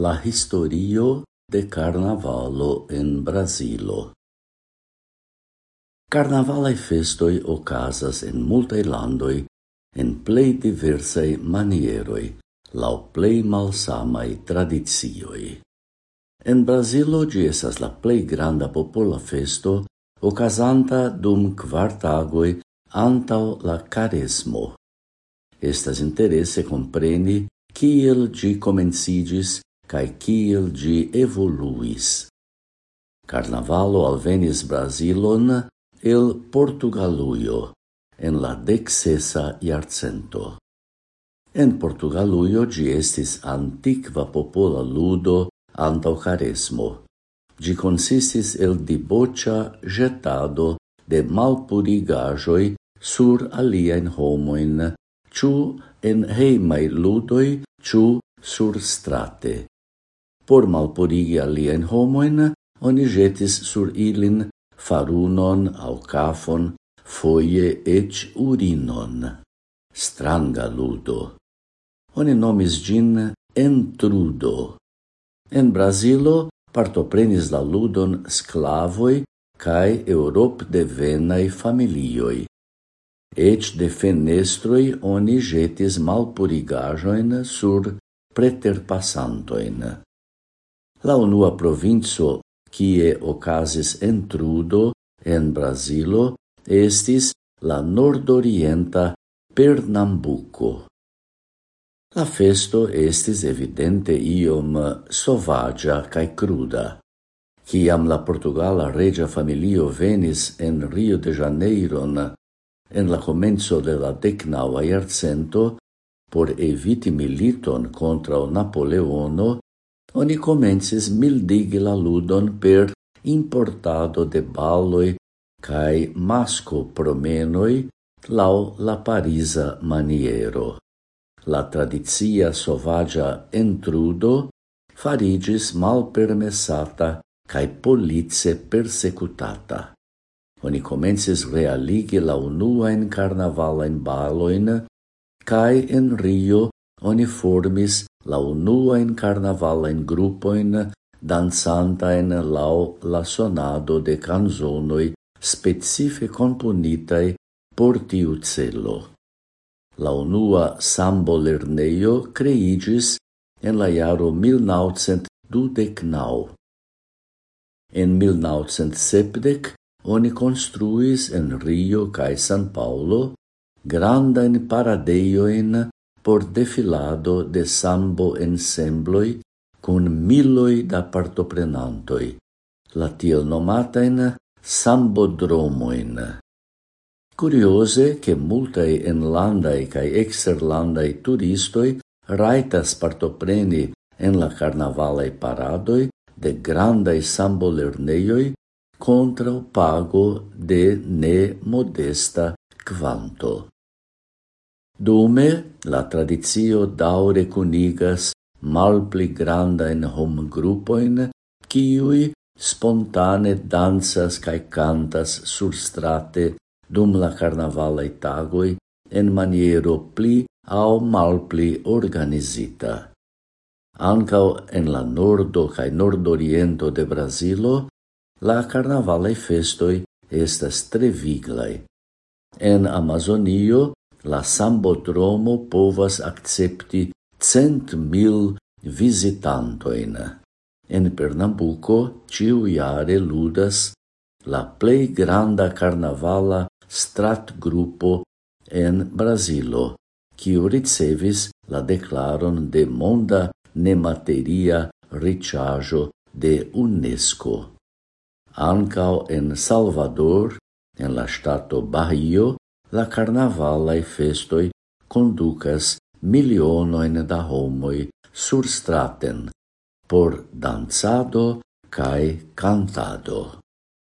La historio de carnavalo en Brasilo. Carnavalaj festoi ocasas en multae landoi en plei diversae manieroi, lau plei malsamai tradizioi. En Brasilo gi esas la plei granda popola festo ocasanta dum quartagoi antau la caresmo. Estas interesse compreni kiel gi comencigis cae kiel gi evoluis. Carnavalo alvenis Brasilon el Portugaluio en la decesa iarcento. En Portugaluio gi estis antiqua popola ludo antau caresmo. Gi consistis el dibocia jetado de malpurigajoi sur alien homoin, ciu en heimai ludoi, ciu sur strate por malporigi alien homoen, oni jetis sur ilin farunon au cafon, foie ec urinon. Stranga ludo. Oni nomis gin entrudo. En Brasilo partoprenis la ludon sclavoi cae Europ de venai familioi. Ec de fenestroi oni jetis malpurigajoin sur preterpassantoin. La unua provinco kie okazis entrudo en Brazilo estis la nordorienta Pernambuco. La festo estis evidente iom sovagia cae cruda. Ciam la Portugala regia familio venis en Rio de Janeiron en la comenzo de la decnaua iercento, por eviti militon contra Napoleono Oni comences mildigi la ludon per importado de balloi cae masco promenoi lau la parisa maniero. La tradizia sovagia entrudo farigis malpermessata cae police persecutata. Oni comences realigi la unuaen carnavalaen baloin, cae en Rio oni formis la unuajn karnavalajn grupojn dancantajn laŭ la sonado de canzonoi specife komponitaj por tiu celo. La unua sambo lerneio creigis en la iaro 1929. En 1970 oni construis en Rio cae San Paulo grandajn paradeioin por defilado de sambo ensembloi cun miloi da partoprenantoi, la tiel nomatajn Curiose che multae en landai cae exerlandai turistoi raitas partopreni en la karnavalaj paradoi de grandaj contra o pago de ne modesta quanto. Dume la tradizio daure cunigas malpli grandain hom grupoin, kiui spontane danzas cae cantas sur strate dum la carnavalai tagoi en maniero pli au malpli organizita. Ancao en la nordo cae nordoriento de Brasilo, la carnavalai festoi estas tre viglai. En Amazonio la Sambotromo povas accepti cent mil visitantoin. En Pernambuco ciu iare ludas la plei granda carnavala strat gruppo en Brasilo, ciu ricevis la declaron de monda nemateria ricciajo de UNESCO. Ancao en Salvador, en la stato Bahio, la carnavalae festoi conducas milionoin da homoi sur straten por danzado cae cantado.